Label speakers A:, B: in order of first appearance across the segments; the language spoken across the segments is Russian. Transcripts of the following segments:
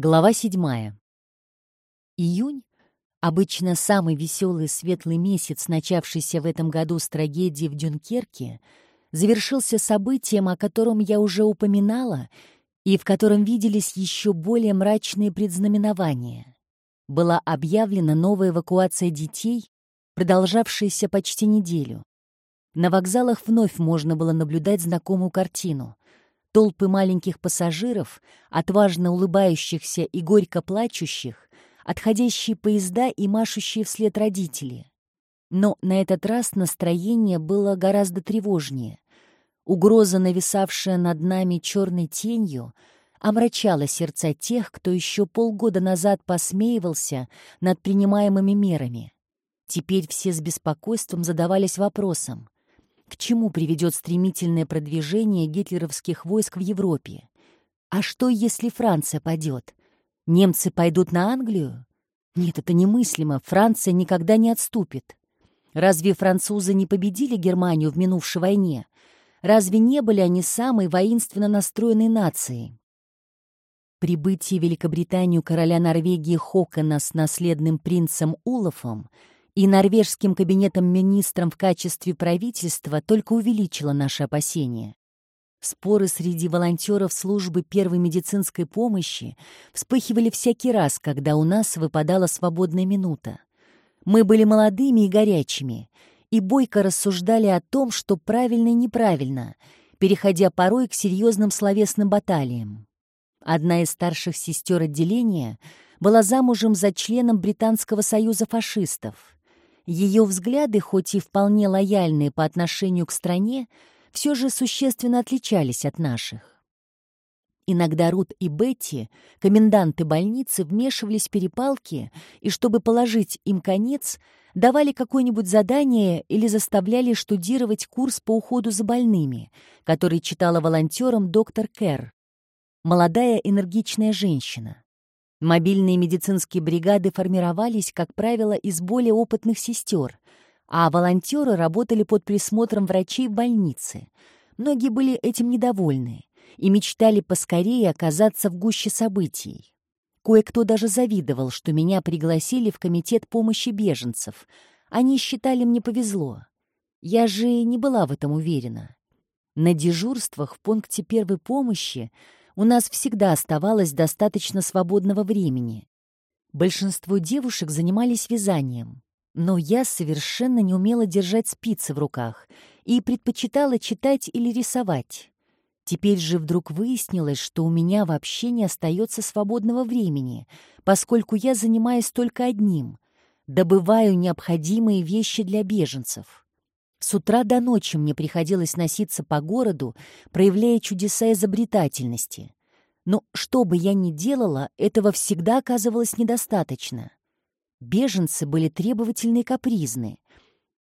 A: Глава седьмая. Июнь, обычно самый веселый светлый месяц, начавшийся в этом году с трагедии в Дюнкерке, завершился событием, о котором я уже упоминала, и в котором виделись еще более мрачные предзнаменования. Была объявлена новая эвакуация детей, продолжавшаяся почти неделю. На вокзалах вновь можно было наблюдать знакомую картину — Толпы маленьких пассажиров, отважно улыбающихся и горько плачущих, отходящие поезда и машущие вслед родители. Но на этот раз настроение было гораздо тревожнее. Угроза, нависавшая над нами черной тенью, омрачала сердца тех, кто еще полгода назад посмеивался над принимаемыми мерами. Теперь все с беспокойством задавались вопросом, к чему приведет стремительное продвижение гитлеровских войск в Европе? А что, если Франция падет? Немцы пойдут на Англию? Нет, это немыслимо. Франция никогда не отступит. Разве французы не победили Германию в минувшей войне? Разве не были они самой воинственно настроенной нацией? Прибытие в Великобританию короля Норвегии Хокона с наследным принцем Улафом — и норвежским кабинетом министром в качестве правительства только увеличило наши опасения. Споры среди волонтеров службы первой медицинской помощи вспыхивали всякий раз, когда у нас выпадала свободная минута. Мы были молодыми и горячими, и бойко рассуждали о том, что правильно и неправильно, переходя порой к серьезным словесным баталиям. Одна из старших сестер отделения была замужем за членом Британского союза фашистов — ее взгляды, хоть и вполне лояльные по отношению к стране, все же существенно отличались от наших. Иногда Рут и Бетти, коменданты больницы, вмешивались в перепалки и, чтобы положить им конец, давали какое-нибудь задание или заставляли штудировать курс по уходу за больными, который читала волонтером доктор Кэр, молодая энергичная женщина. Мобильные медицинские бригады формировались, как правило, из более опытных сестер, а волонтеры работали под присмотром врачей в больнице. Многие были этим недовольны и мечтали поскорее оказаться в гуще событий. Кое-кто даже завидовал, что меня пригласили в комитет помощи беженцев. Они считали, мне повезло. Я же не была в этом уверена. На дежурствах в пункте первой помощи у нас всегда оставалось достаточно свободного времени. Большинство девушек занимались вязанием, но я совершенно не умела держать спицы в руках и предпочитала читать или рисовать. Теперь же вдруг выяснилось, что у меня вообще не остается свободного времени, поскольку я занимаюсь только одним — добываю необходимые вещи для беженцев. С утра до ночи мне приходилось носиться по городу, проявляя чудеса изобретательности. Но что бы я ни делала, этого всегда оказывалось недостаточно. Беженцы были требовательны и капризны.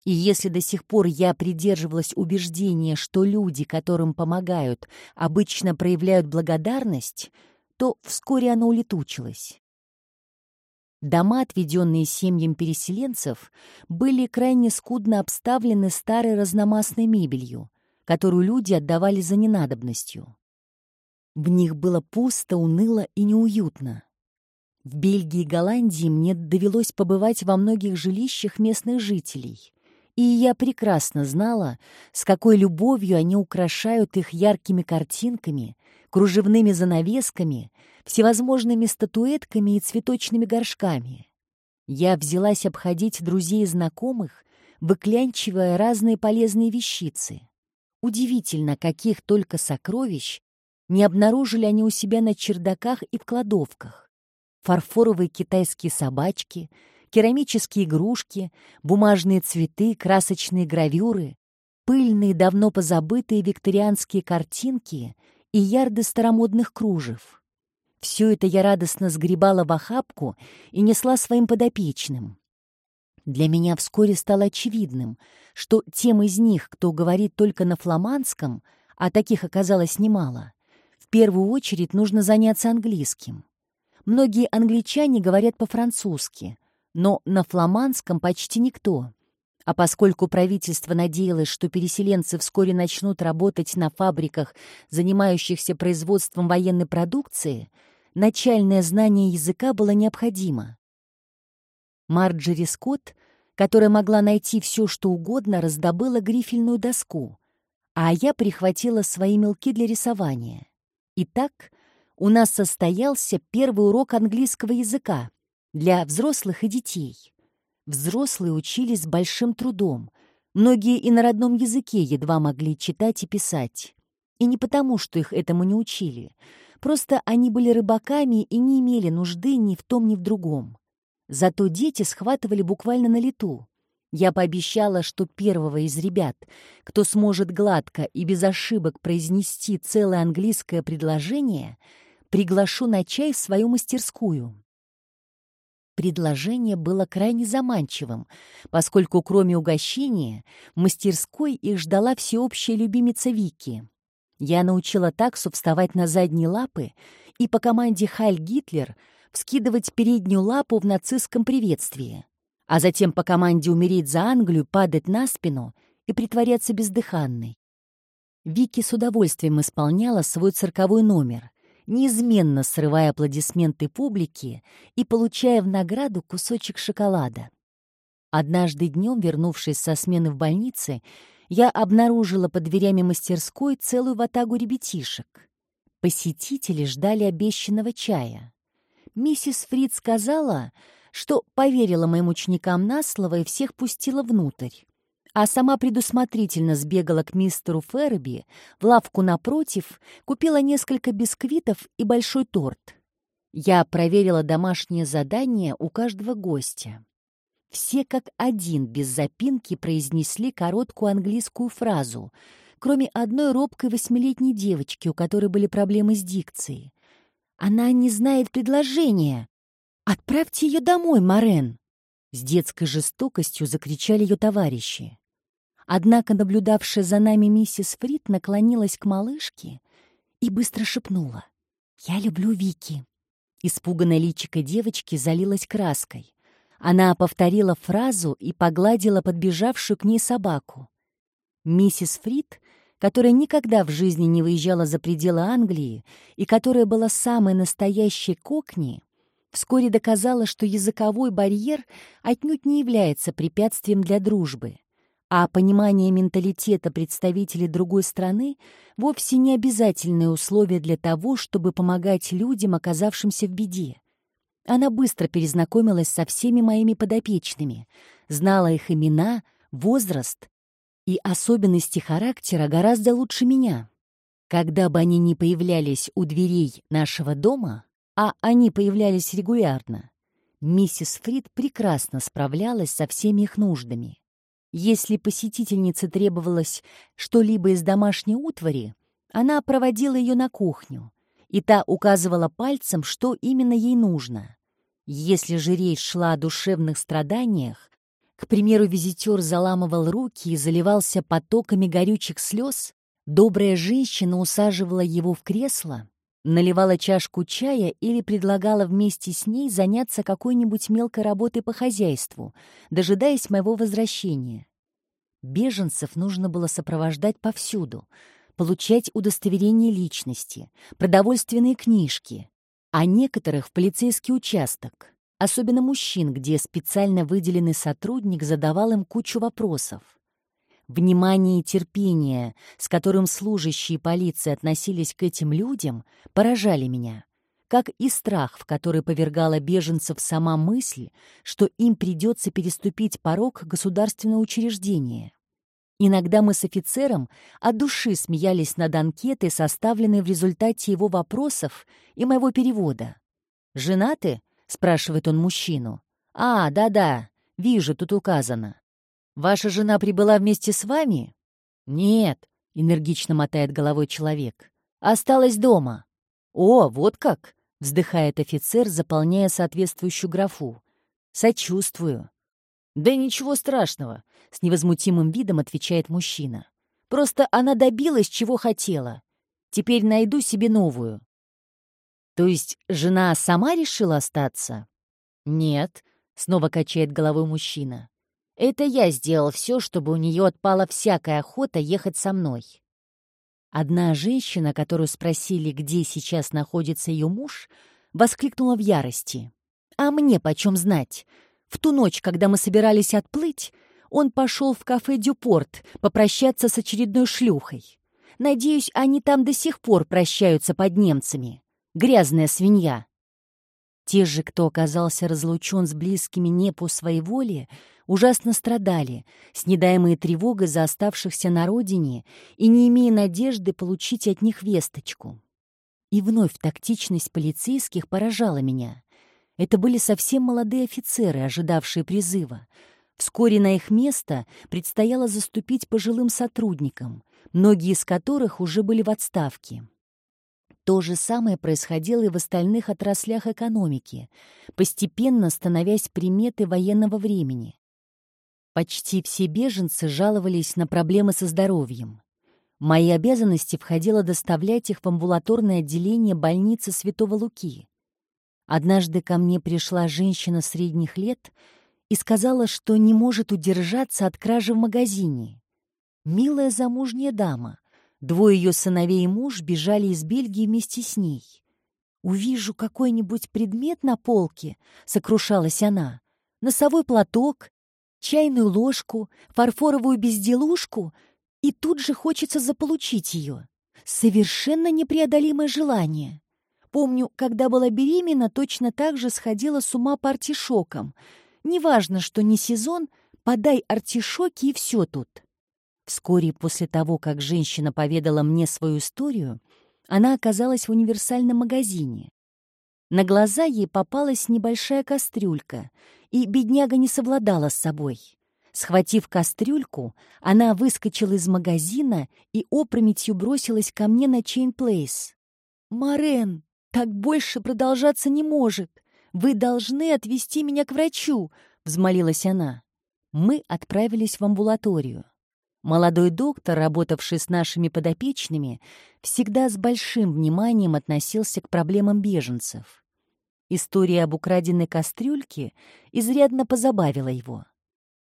A: И если до сих пор я придерживалась убеждения, что люди, которым помогают, обычно проявляют благодарность, то вскоре оно улетучилось. Дома, отведенные семьям переселенцев, были крайне скудно обставлены старой разномастной мебелью, которую люди отдавали за ненадобностью. В них было пусто, уныло и неуютно. В Бельгии и Голландии мне довелось побывать во многих жилищах местных жителей, и я прекрасно знала, с какой любовью они украшают их яркими картинками, кружевными занавесками, всевозможными статуэтками и цветочными горшками. Я взялась обходить друзей и знакомых, выклянчивая разные полезные вещицы. Удивительно, каких только сокровищ не обнаружили они у себя на чердаках и в кладовках. Фарфоровые китайские собачки, керамические игрушки, бумажные цветы, красочные гравюры, пыльные, давно позабытые викторианские картинки и ярды старомодных кружев. Все это я радостно сгребала в охапку и несла своим подопечным. Для меня вскоре стало очевидным, что тем из них, кто говорит только на фламандском, а таких оказалось немало, в первую очередь нужно заняться английским. Многие англичане говорят по-французски, но на фламандском почти никто. А поскольку правительство надеялось, что переселенцы вскоре начнут работать на фабриках, занимающихся производством военной продукции, начальное знание языка было необходимо. Марджери Скотт, которая могла найти все, что угодно, раздобыла грифельную доску, а я прихватила свои мелки для рисования. Итак, у нас состоялся первый урок английского языка для взрослых и детей. Взрослые учились с большим трудом. Многие и на родном языке едва могли читать и писать. И не потому, что их этому не учили. Просто они были рыбаками и не имели нужды ни в том, ни в другом. Зато дети схватывали буквально на лету. Я пообещала, что первого из ребят, кто сможет гладко и без ошибок произнести целое английское предложение, приглашу на чай в свою мастерскую. Предложение было крайне заманчивым, поскольку кроме угощения в мастерской их ждала всеобщая любимица Вики. Я научила таксу вставать на задние лапы и по команде «Хайль Гитлер» вскидывать переднюю лапу в нацистском приветствии, а затем по команде «Умереть за Англию» падать на спину и притворяться бездыханной. Вики с удовольствием исполняла свой цирковой номер, неизменно срывая аплодисменты публики и получая в награду кусочек шоколада. Однажды днем, вернувшись со смены в больнице, я обнаружила под дверями мастерской целую ватагу ребятишек. Посетители ждали обещанного чая. Миссис Фрид сказала, что поверила моим ученикам на слово и всех пустила внутрь, а сама предусмотрительно сбегала к мистеру Ферби в лавку напротив, купила несколько бисквитов и большой торт. Я проверила домашнее задание у каждого гостя. Все как один без запинки произнесли короткую английскую фразу, кроме одной робкой восьмилетней девочки, у которой были проблемы с дикцией. «Она не знает предложения!» «Отправьте ее домой, Морен!» С детской жестокостью закричали ее товарищи. Однако наблюдавшая за нами миссис Фрид наклонилась к малышке и быстро шепнула. «Я люблю Вики». Испуганная личико девочки залилась краской. Она повторила фразу и погладила подбежавшую к ней собаку. Миссис Фрид, которая никогда в жизни не выезжала за пределы Англии и которая была самой настоящей кокни, вскоре доказала, что языковой барьер отнюдь не является препятствием для дружбы, а понимание менталитета представителей другой страны вовсе не обязательное условие для того, чтобы помогать людям, оказавшимся в беде. Она быстро перезнакомилась со всеми моими подопечными, знала их имена, возраст и особенности характера гораздо лучше меня. Когда бы они ни появлялись у дверей нашего дома, а они появлялись регулярно, миссис Фрид прекрасно справлялась со всеми их нуждами. Если посетительнице требовалось что-либо из домашней утвари, она проводила ее на кухню, и та указывала пальцем, что именно ей нужно. Если же речь шла о душевных страданиях, к примеру, визитер заламывал руки и заливался потоками горючих слез, добрая женщина усаживала его в кресло, наливала чашку чая или предлагала вместе с ней заняться какой-нибудь мелкой работой по хозяйству, дожидаясь моего возвращения. Беженцев нужно было сопровождать повсюду, получать удостоверение личности, продовольственные книжки, а некоторых в полицейский участок, особенно мужчин, где специально выделенный сотрудник задавал им кучу вопросов. Внимание и терпение, с которым служащие полиции относились к этим людям, поражали меня, как и страх, в который повергала беженцев сама мысль, что им придется переступить порог государственного учреждения. Иногда мы с офицером от души смеялись над анкетой, составленной в результате его вопросов и моего перевода. «Женаты?» — спрашивает он мужчину. «А, да-да, вижу, тут указано. Ваша жена прибыла вместе с вами?» «Нет», — энергично мотает головой человек. «Осталась дома». «О, вот как!» — вздыхает офицер, заполняя соответствующую графу. «Сочувствую». «Да ничего страшного», — с невозмутимым видом отвечает мужчина. «Просто она добилась, чего хотела. Теперь найду себе новую». «То есть жена сама решила остаться?» «Нет», — снова качает головой мужчина. «Это я сделал все, чтобы у нее отпала всякая охота ехать со мной». Одна женщина, которую спросили, где сейчас находится ее муж, воскликнула в ярости. «А мне почем знать? В ту ночь, когда мы собирались отплыть, он пошел в кафе «Дюпорт» попрощаться с очередной шлюхой. Надеюсь, они там до сих пор прощаются под немцами. Грязная свинья. Те же, кто оказался разлучен с близкими не по своей воле, ужасно страдали, снедаемые тревогой за оставшихся на родине и не имея надежды получить от них весточку. И вновь тактичность полицейских поражала меня. Это были совсем молодые офицеры, ожидавшие призыва. Вскоре на их место предстояло заступить пожилым сотрудникам, многие из которых уже были в отставке. То же самое происходило и в остальных отраслях экономики, постепенно становясь приметой военного времени. Почти все беженцы жаловались на проблемы со здоровьем. мои обязанности входило доставлять их в амбулаторное отделение больницы Святого Луки. Однажды ко мне пришла женщина средних лет и сказала, что не может удержаться от кражи в магазине. Милая замужняя дама, Двое ее сыновей и муж бежали из Бельгии вместе с ней. «Увижу какой-нибудь предмет на полке», — сокрушалась она. «Носовой платок, чайную ложку, фарфоровую безделушку, и тут же хочется заполучить ее. Совершенно непреодолимое желание. Помню, когда была беременна, точно так же сходила с ума по артишокам. Неважно, что не сезон, подай артишоки и все тут». Вскоре после того, как женщина поведала мне свою историю, она оказалась в универсальном магазине. На глаза ей попалась небольшая кастрюлька, и бедняга не совладала с собой. Схватив кастрюльку, она выскочила из магазина и опрометью бросилась ко мне на Чейн Плейс. «Марен, так больше продолжаться не может. Вы должны отвезти меня к врачу», — взмолилась она. Мы отправились в амбулаторию. Молодой доктор, работавший с нашими подопечными, всегда с большим вниманием относился к проблемам беженцев. История об украденной кастрюльке изрядно позабавила его.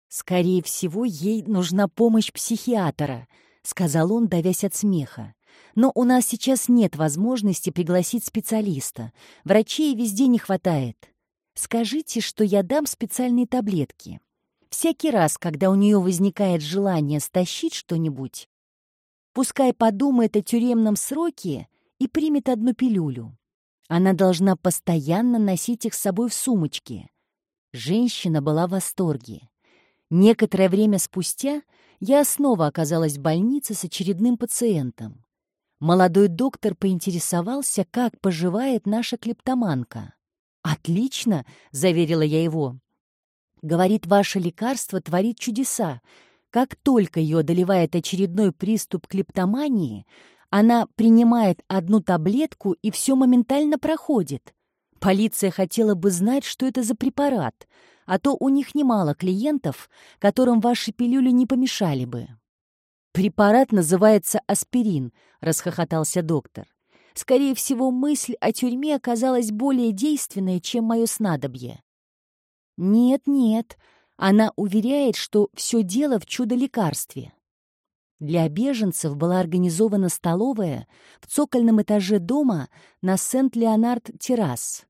A: «Скорее всего, ей нужна помощь психиатра», — сказал он, давясь от смеха. «Но у нас сейчас нет возможности пригласить специалиста. Врачей везде не хватает. Скажите, что я дам специальные таблетки. Всякий раз, когда у нее возникает желание стащить что-нибудь, пускай подумает о тюремном сроке и примет одну пилюлю. Она должна постоянно носить их с собой в сумочке. Женщина была в восторге. Некоторое время спустя я снова оказалась в больнице с очередным пациентом. Молодой доктор поинтересовался, как поживает наша клептоманка. «Отлично!» — заверила я его. Говорит, ваше лекарство творит чудеса. Как только ее одолевает очередной приступ клептомании, она принимает одну таблетку, и все моментально проходит. Полиция хотела бы знать, что это за препарат, а то у них немало клиентов, которым ваши пилюли не помешали бы. «Препарат называется аспирин», — расхохотался доктор. «Скорее всего, мысль о тюрьме оказалась более действенной, чем мое снадобье. Нет-нет, она уверяет, что все дело в чудо-лекарстве. Для беженцев была организована столовая в цокольном этаже дома на Сент-Леонард-террас.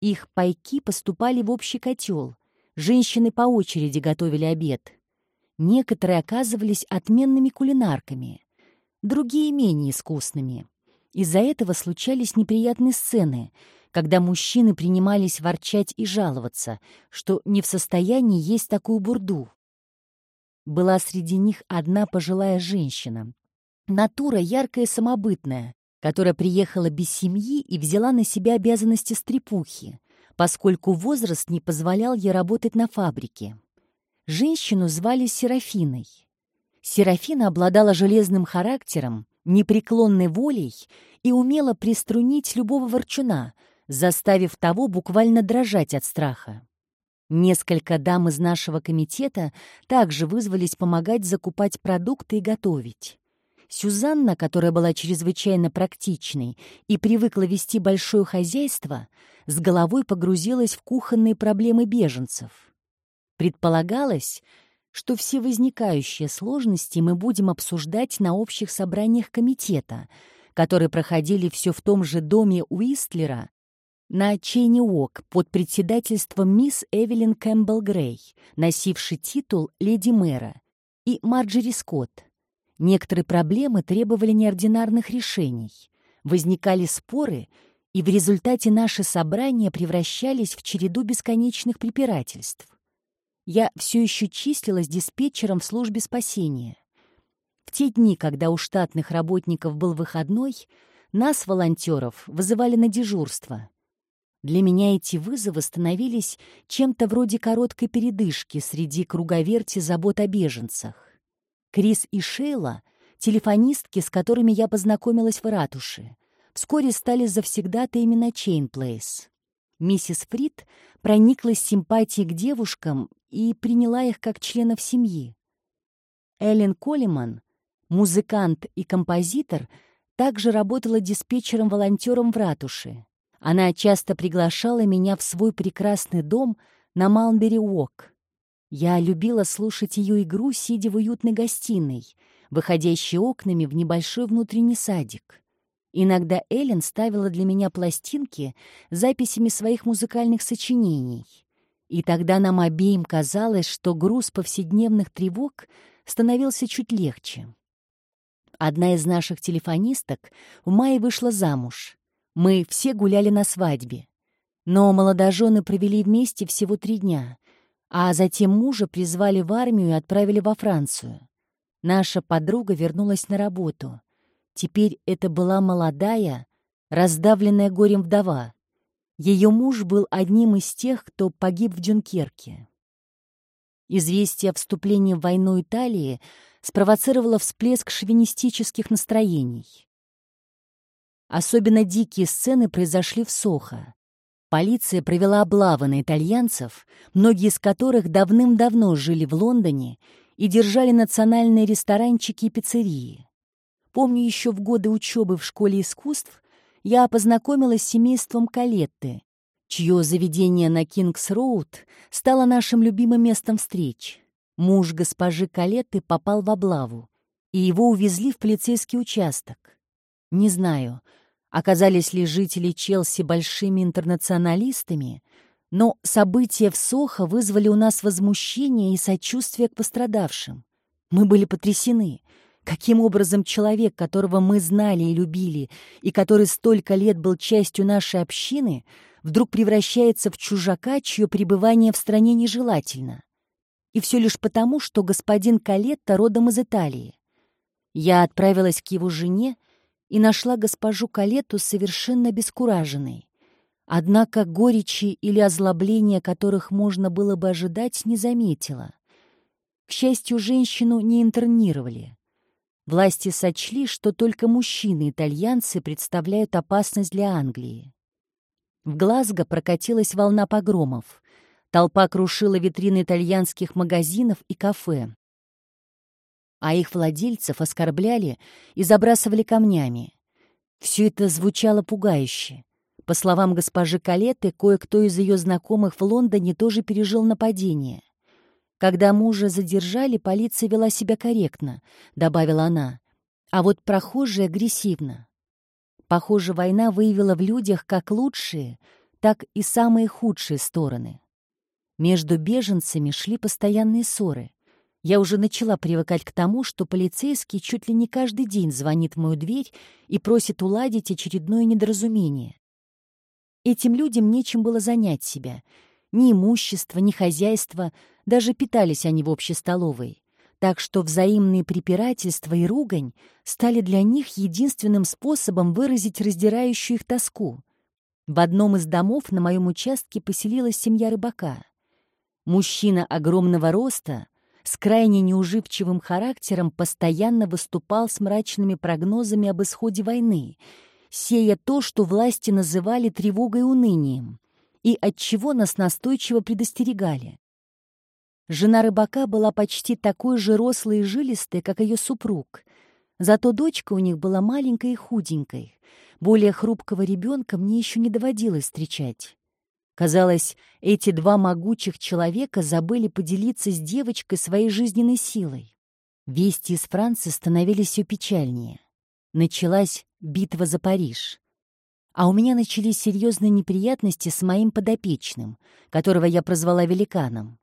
A: Их пайки поступали в общий котел. Женщины по очереди готовили обед. Некоторые оказывались отменными кулинарками, другие — менее искусными. Из-за этого случались неприятные сцены — когда мужчины принимались ворчать и жаловаться, что не в состоянии есть такую бурду. Была среди них одна пожилая женщина. Натура яркая и самобытная, которая приехала без семьи и взяла на себя обязанности стрепухи, поскольку возраст не позволял ей работать на фабрике. Женщину звали Серафиной. Серафина обладала железным характером, непреклонной волей и умела приструнить любого ворчуна, заставив того буквально дрожать от страха. Несколько дам из нашего комитета также вызвались помогать закупать продукты и готовить. Сюзанна, которая была чрезвычайно практичной и привыкла вести большое хозяйство, с головой погрузилась в кухонные проблемы беженцев. Предполагалось, что все возникающие сложности мы будем обсуждать на общих собраниях комитета, которые проходили все в том же доме Уистлера на Чейни Уок под председательством мисс Эвелин Кэмпбелл Грей, носившей титул леди мэра, и Марджери Скотт. Некоторые проблемы требовали неординарных решений. Возникали споры, и в результате наши собрания превращались в череду бесконечных препирательств. Я все еще числилась диспетчером в службе спасения. В те дни, когда у штатных работников был выходной, нас, волонтеров, вызывали на дежурство. Для меня эти вызовы становились чем-то вроде короткой передышки среди круговерти забот о беженцах. Крис и Шейла, телефонистки, с которыми я познакомилась в ратуше, вскоре стали завсегдатаями на Чейн Плейс. Миссис Фрид прониклась симпатией к девушкам и приняла их как членов семьи. Эллен Коллиман, музыкант и композитор, также работала диспетчером-волонтером в ратуше. Она часто приглашала меня в свой прекрасный дом на Малмбери-Уок. Я любила слушать ее игру, сидя в уютной гостиной, выходящей окнами в небольшой внутренний садик. Иногда Эллен ставила для меня пластинки с записями своих музыкальных сочинений. И тогда нам обеим казалось, что груз повседневных тревог становился чуть легче. Одна из наших телефонисток в мае вышла замуж. Мы все гуляли на свадьбе. Но молодожены провели вместе всего три дня, а затем мужа призвали в армию и отправили во Францию. Наша подруга вернулась на работу. Теперь это была молодая, раздавленная горем вдова. Ее муж был одним из тех, кто погиб в Дюнкерке. Известие о вступлении в войну Италии спровоцировало всплеск шовинистических настроений. Особенно дикие сцены произошли в Сохо. Полиция провела облавы на итальянцев, многие из которых давным-давно жили в Лондоне и держали национальные ресторанчики и пиццерии. Помню, еще в годы учебы в школе искусств я познакомилась с семейством Калетты, чье заведение на Кингс-Роуд стало нашим любимым местом встреч. Муж госпожи Калетты попал в облаву, и его увезли в полицейский участок. Не знаю, оказались ли жители Челси большими интернационалистами, но события в Сохо вызвали у нас возмущение и сочувствие к пострадавшим. Мы были потрясены. Каким образом человек, которого мы знали и любили, и который столько лет был частью нашей общины, вдруг превращается в чужака, чье пребывание в стране нежелательно? И все лишь потому, что господин Калетта родом из Италии. Я отправилась к его жене и нашла госпожу Калетту совершенно обескураженной. Однако горечи или озлобления, которых можно было бы ожидать, не заметила. К счастью, женщину не интернировали. Власти сочли, что только мужчины-итальянцы представляют опасность для Англии. В Глазго прокатилась волна погромов. Толпа крушила витрины итальянских магазинов и кафе. А их владельцев оскорбляли и забрасывали камнями. Все это звучало пугающе. По словам госпожи Калеты, кое-кто из ее знакомых в Лондоне тоже пережил нападение. Когда мужа задержали, полиция вела себя корректно, добавила она. А вот прохожие агрессивно. Похоже, война выявила в людях как лучшие, так и самые худшие стороны. Между беженцами шли постоянные ссоры. Я уже начала привыкать к тому, что полицейский чуть ли не каждый день звонит в мою дверь и просит уладить очередное недоразумение. Этим людям нечем было занять себя. Ни имущество, ни хозяйство, даже питались они в общей столовой. Так что взаимные препирательства и ругань стали для них единственным способом выразить раздирающую их тоску. В одном из домов на моем участке поселилась семья рыбака. Мужчина огромного роста, с крайне неуживчивым характером, постоянно выступал с мрачными прогнозами об исходе войны, сея то, что власти называли тревогой и унынием, и от чего нас настойчиво предостерегали. Жена рыбака была почти такой же рослой и жилистой, как ее супруг. Зато дочка у них была маленькой и худенькой. Более хрупкого ребенка мне еще не доводилось встречать. Казалось, эти два могучих человека забыли поделиться с девочкой своей жизненной силой. Вести из Франции становились все печальнее. Началась битва за Париж. А у меня начались серьезные неприятности с моим подопечным, которого я прозвала великаном.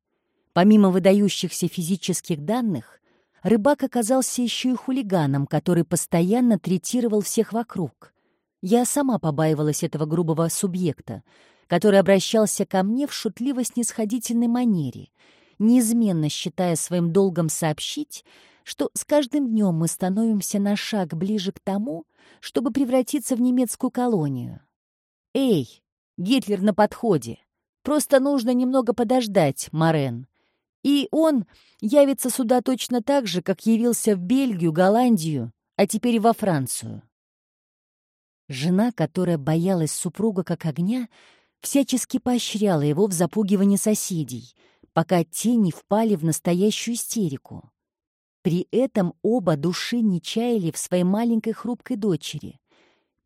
A: Помимо выдающихся физических данных, рыбак оказался еще и хулиганом, который постоянно третировал всех вокруг. Я сама побаивалась этого грубого субъекта, который обращался ко мне в шутливо-снисходительной манере, неизменно считая своим долгом сообщить, что с каждым днем мы становимся на шаг ближе к тому, чтобы превратиться в немецкую колонию. «Эй, Гитлер на подходе! Просто нужно немного подождать, Морен. И он явится сюда точно так же, как явился в Бельгию, Голландию, а теперь во Францию». Жена, которая боялась супруга как огня, всячески поощряла его в запугивании соседей, пока те не впали в настоящую истерику. При этом оба души не чаяли в своей маленькой хрупкой дочери.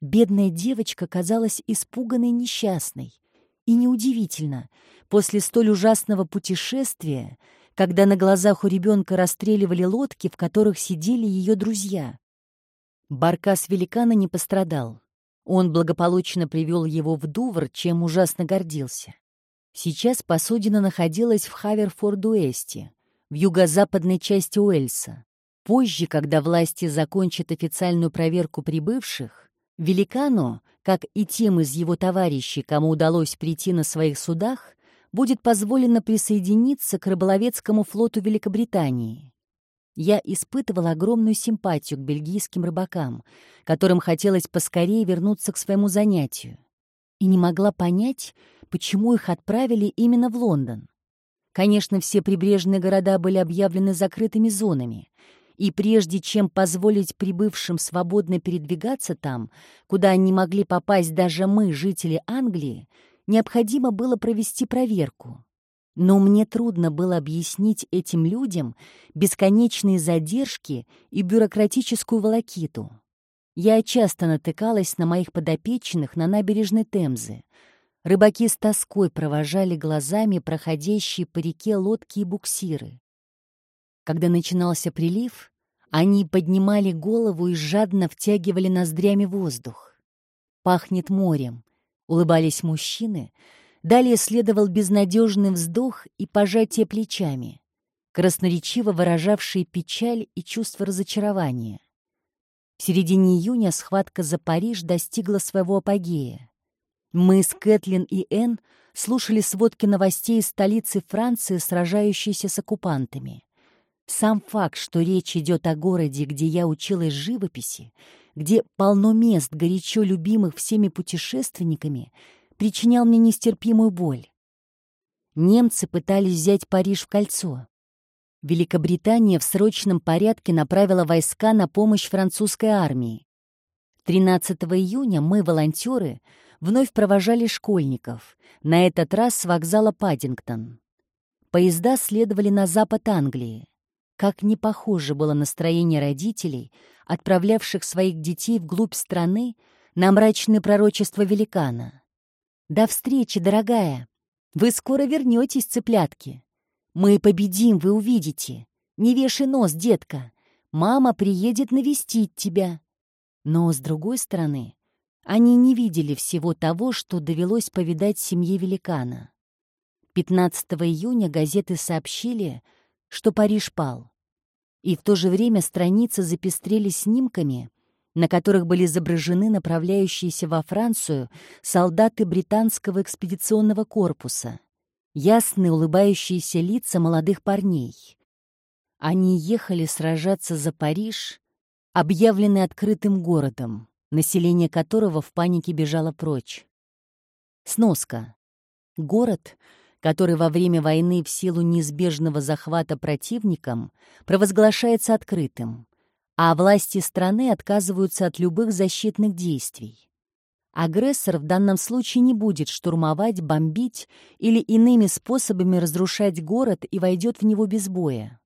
A: Бедная девочка казалась испуганной несчастной. И неудивительно, после столь ужасного путешествия, когда на глазах у ребенка расстреливали лодки, в которых сидели ее друзья. Баркас великана не пострадал. Он благополучно привел его в Дувр, чем ужасно гордился. Сейчас посудина находилась в Хаверфорд-Уэсте, в юго-западной части Уэльса. Позже, когда власти закончат официальную проверку прибывших, великану, как и тем из его товарищей, кому удалось прийти на своих судах, будет позволено присоединиться к рыболовецкому флоту Великобритании. Я испытывала огромную симпатию к бельгийским рыбакам, которым хотелось поскорее вернуться к своему занятию, и не могла понять, почему их отправили именно в Лондон. Конечно, все прибрежные города были объявлены закрытыми зонами, и прежде чем позволить прибывшим свободно передвигаться там, куда не могли попасть даже мы, жители Англии, необходимо было провести проверку. Но мне трудно было объяснить этим людям бесконечные задержки и бюрократическую волокиту. Я часто натыкалась на моих подопечных на набережной Темзы, Рыбаки с тоской провожали глазами проходящие по реке лодки и буксиры. Когда начинался прилив, они поднимали голову и жадно втягивали ноздрями воздух. «Пахнет морем», — улыбались мужчины. Далее следовал безнадежный вздох и пожатие плечами, красноречиво выражавшие печаль и чувство разочарования. В середине июня схватка за Париж достигла своего апогея. Мы с Кэтлин и Энн слушали сводки новостей из столицы Франции, сражающейся с оккупантами. Сам факт, что речь идет о городе, где я училась живописи, где полно мест, горячо любимых всеми путешественниками, причинял мне нестерпимую боль. Немцы пытались взять Париж в кольцо. Великобритания в срочном порядке направила войска на помощь французской армии. 13 июня мы, волонтеры, вновь провожали школьников, на этот раз с вокзала Паддингтон. Поезда следовали на запад Англии. Как не похоже было настроение родителей, отправлявших своих детей вглубь страны на мрачное пророчество великана. «До встречи, дорогая! Вы скоро вернетесь, цыплятки! Мы победим, вы увидите! Не вешай нос, детка! Мама приедет навестить тебя!» Но, с другой стороны, они не видели всего того, что довелось повидать семье великана. 15 июня газеты сообщили, что Париж пал. И в то же время страницы запестрели снимками, на которых были изображены направляющиеся во Францию солдаты британского экспедиционного корпуса, ясные улыбающиеся лица молодых парней. Они ехали сражаться за Париж, объявленный открытым городом население которого в панике бежало прочь. Сноска. Город, который во время войны в силу неизбежного захвата противником провозглашается открытым, а власти страны отказываются от любых защитных действий. Агрессор в данном случае не будет штурмовать, бомбить или иными способами разрушать город и войдет в него без боя.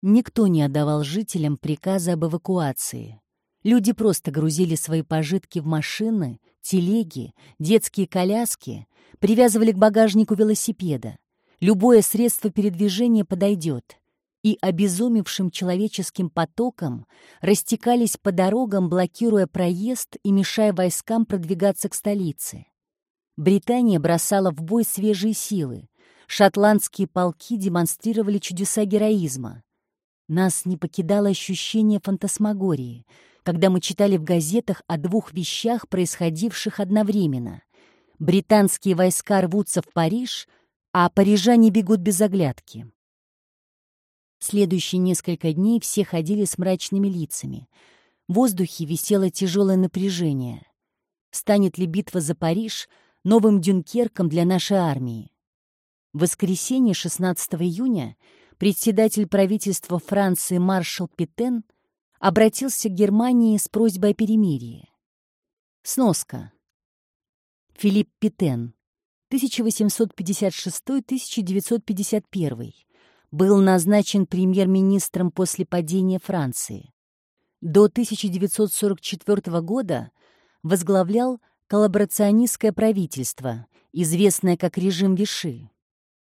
A: Никто не отдавал жителям приказа об эвакуации. Люди просто грузили свои пожитки в машины, телеги, детские коляски, привязывали к багажнику велосипеда. Любое средство передвижения подойдет. И обезумевшим человеческим потоком растекались по дорогам, блокируя проезд и мешая войскам продвигаться к столице. Британия бросала в бой свежие силы. Шотландские полки демонстрировали чудеса героизма. Нас не покидало ощущение фантасмагории, когда мы читали в газетах о двух вещах, происходивших одновременно. Британские войска рвутся в Париж, а парижане бегут без оглядки. Следующие несколько дней все ходили с мрачными лицами. В воздухе висело тяжелое напряжение. Станет ли битва за Париж новым Дюнкерком для нашей армии? В воскресенье 16 июня председатель правительства Франции маршал Петен обратился к Германии с просьбой о перемирии. Сноска. Филипп Петен, 1856-1951 был назначен премьер-министром после падения Франции. До 1944 года возглавлял коллаборационистское правительство, известное как режим Виши.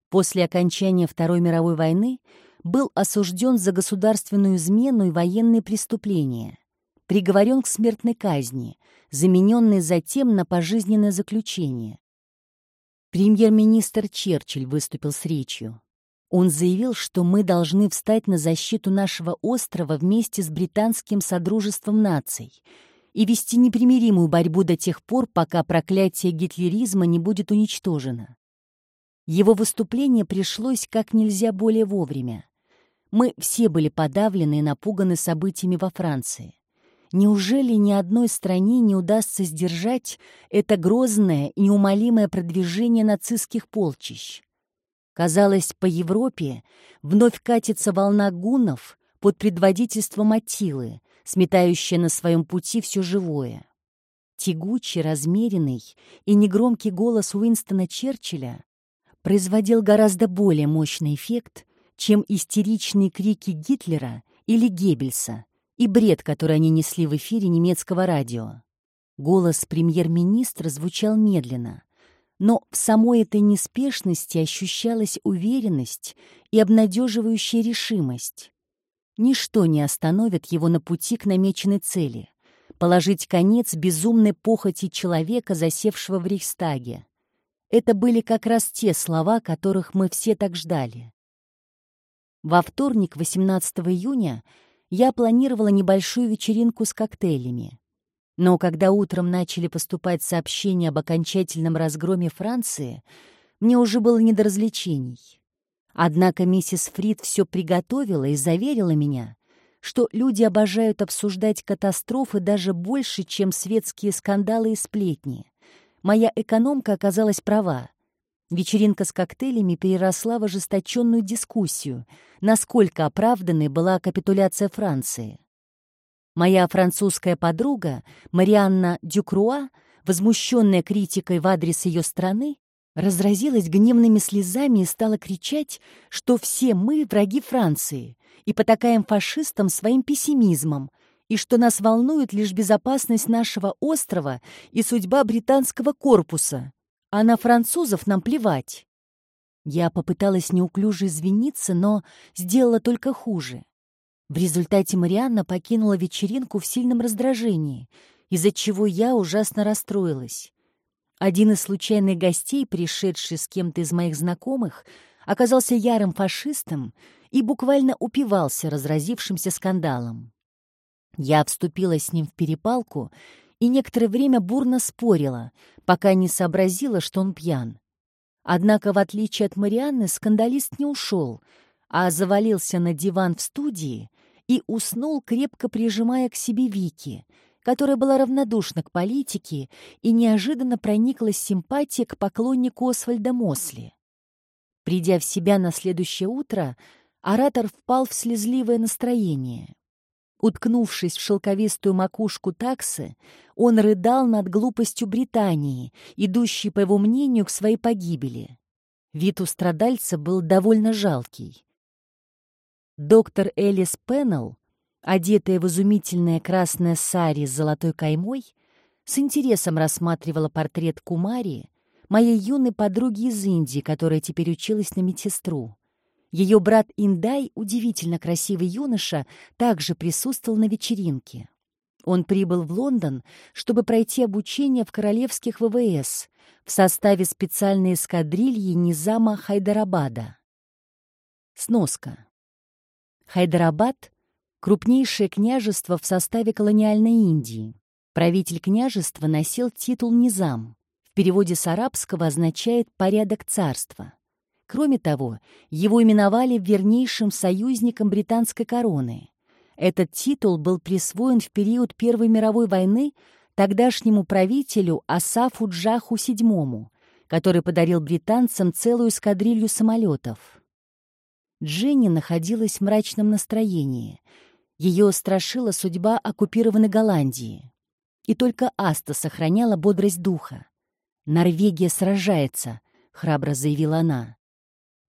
A: После окончания Второй мировой войны был осужден за государственную измену и военные преступления, приговорен к смертной казни, замененный затем на пожизненное заключение. Премьер-министр Черчилль выступил с речью. Он заявил, что мы должны встать на защиту нашего острова вместе с британским Содружеством наций и вести непримиримую борьбу до тех пор, пока проклятие гитлеризма не будет уничтожено. Его выступление пришлось как нельзя более вовремя. Мы все были подавлены и напуганы событиями во Франции. Неужели ни одной стране не удастся сдержать это грозное и неумолимое продвижение нацистских полчищ? Казалось, по Европе вновь катится волна гуннов под предводительством Атилы, сметающая на своем пути все живое. Тягучий, размеренный и негромкий голос Уинстона Черчилля производил гораздо более мощный эффект, чем истеричные крики Гитлера или Геббельса и бред, который они несли в эфире немецкого радио. Голос премьер-министра звучал медленно, но в самой этой неспешности ощущалась уверенность и обнадеживающая решимость. Ничто не остановит его на пути к намеченной цели — положить конец безумной похоти человека, засевшего в Рейхстаге. Это были как раз те слова, которых мы все так ждали. Во вторник, 18 июня, я планировала небольшую вечеринку с коктейлями. Но когда утром начали поступать сообщения об окончательном разгроме Франции, мне уже было не до развлечений. Однако миссис Фрид все приготовила и заверила меня, что люди обожают обсуждать катастрофы даже больше, чем светские скандалы и сплетни. Моя экономка оказалась права. Вечеринка с коктейлями переросла в ожесточенную дискуссию, насколько оправданной была капитуляция Франции. Моя французская подруга Марианна Дюкруа, возмущенная критикой в адрес ее страны, разразилась гневными слезами и стала кричать, что все мы враги Франции и потакаем фашистам своим пессимизмом, и что нас волнует лишь безопасность нашего острова и судьба британского корпуса, а на французов нам плевать. Я попыталась неуклюже извиниться, но сделала только хуже. В результате Марианна покинула вечеринку в сильном раздражении, из-за чего я ужасно расстроилась. Один из случайных гостей, пришедший с кем-то из моих знакомых, оказался ярым фашистом и буквально упивался разразившимся скандалом. Я вступила с ним в перепалку и некоторое время бурно спорила, пока не сообразила, что он пьян. Однако, в отличие от Марианны, скандалист не ушел, а завалился на диван в студии и уснул, крепко прижимая к себе Вики, которая была равнодушна к политике и неожиданно прониклась симпатией к поклоннику Освальда Мосли. Придя в себя на следующее утро, оратор впал в слезливое настроение. Уткнувшись в шелковистую макушку таксы, он рыдал над глупостью Британии, идущей, по его мнению, к своей погибели. Вид у страдальца был довольно жалкий. Доктор Элис Пеннелл, одетая в изумительное красное сари с золотой каймой, с интересом рассматривала портрет Кумари, моей юной подруги из Индии, которая теперь училась на медсестру. Ее брат Индай, удивительно красивый юноша, также присутствовал на вечеринке. Он прибыл в Лондон, чтобы пройти обучение в королевских ВВС в составе специальной эскадрильи Низама Хайдарабада. Сноска. Хайдарабад — крупнейшее княжество в составе колониальной Индии. Правитель княжества носил титул Низам. В переводе с арабского означает «порядок царства». Кроме того, его именовали вернейшим союзником британской короны. Этот титул был присвоен в период Первой мировой войны тогдашнему правителю Асафу Джаху VII, который подарил британцам целую эскадрилью самолетов. Дженни находилась в мрачном настроении. Ее страшила судьба оккупированной Голландии. И только Аста сохраняла бодрость духа. «Норвегия сражается», — храбро заявила она.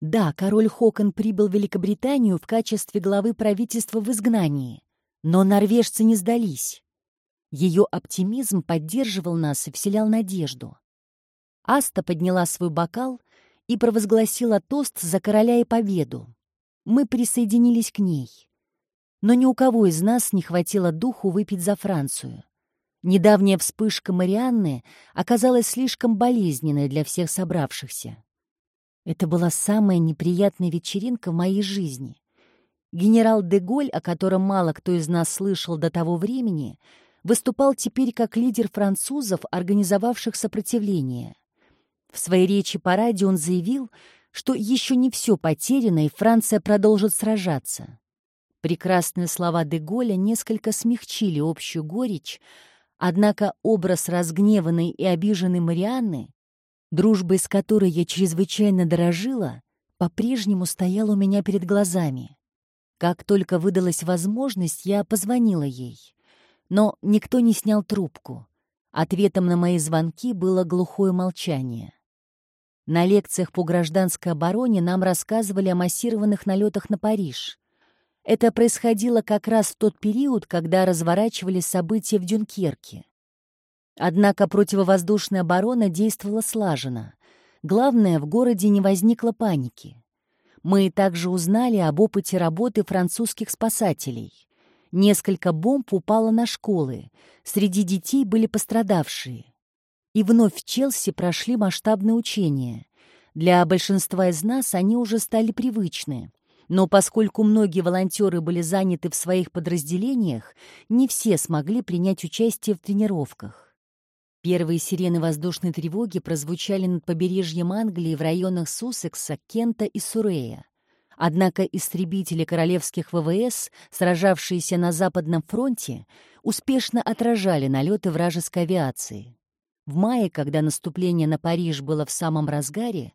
A: Да, король Хокон прибыл в Великобританию в качестве главы правительства в изгнании, но норвежцы не сдались. Ее оптимизм поддерживал нас и вселял надежду. Аста подняла свой бокал и провозгласила тост за короля и победу. Мы присоединились к ней. Но ни у кого из нас не хватило духу выпить за Францию. Недавняя вспышка Марианны оказалась слишком болезненной для всех собравшихся. Это была самая неприятная вечеринка в моей жизни. Генерал Деголь, о котором мало кто из нас слышал до того времени, выступал теперь как лидер французов, организовавших сопротивление. В своей речи по радио он заявил, что еще не все потеряно, и Франция продолжит сражаться. Прекрасные слова Деголя несколько смягчили общую горечь, однако образ разгневанной и обиженной Марианны дружбой с которой я чрезвычайно дорожила, по-прежнему стояла у меня перед глазами. Как только выдалась возможность, я позвонила ей. Но никто не снял трубку. Ответом на мои звонки было глухое молчание. На лекциях по гражданской обороне нам рассказывали о массированных налетах на Париж. Это происходило как раз в тот период, когда разворачивались события в Дюнкерке. Однако противовоздушная оборона действовала слаженно. Главное, в городе не возникло паники. Мы также узнали об опыте работы французских спасателей. Несколько бомб упало на школы, среди детей были пострадавшие. И вновь в Челси прошли масштабные учения. Для большинства из нас они уже стали привычны. Но поскольку многие волонтеры были заняты в своих подразделениях, не все смогли принять участие в тренировках. Первые сирены воздушной тревоги прозвучали над побережьем Англии в районах Суссекса, Кента и Сурея. Однако истребители королевских ВВС, сражавшиеся на Западном фронте, успешно отражали налеты вражеской авиации. В мае, когда наступление на Париж было в самом разгаре,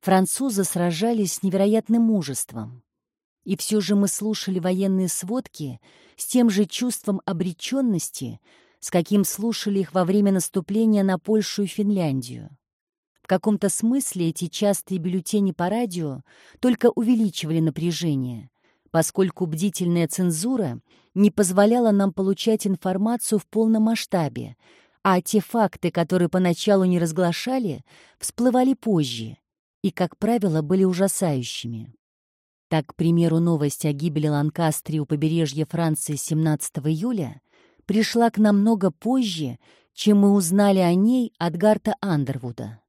A: французы сражались с невероятным мужеством. И все же мы слушали военные сводки с тем же чувством обреченности, с каким слушали их во время наступления на Польшу и Финляндию. В каком-то смысле эти частые бюллетени по радио только увеличивали напряжение, поскольку бдительная цензура не позволяла нам получать информацию в полном масштабе, а те факты, которые поначалу не разглашали, всплывали позже и, как правило, были ужасающими. Так, к примеру, новость о гибели Ланкастре у побережья Франции 17 июля пришла к нам много позже, чем мы узнали о ней от Гарта Андервуда.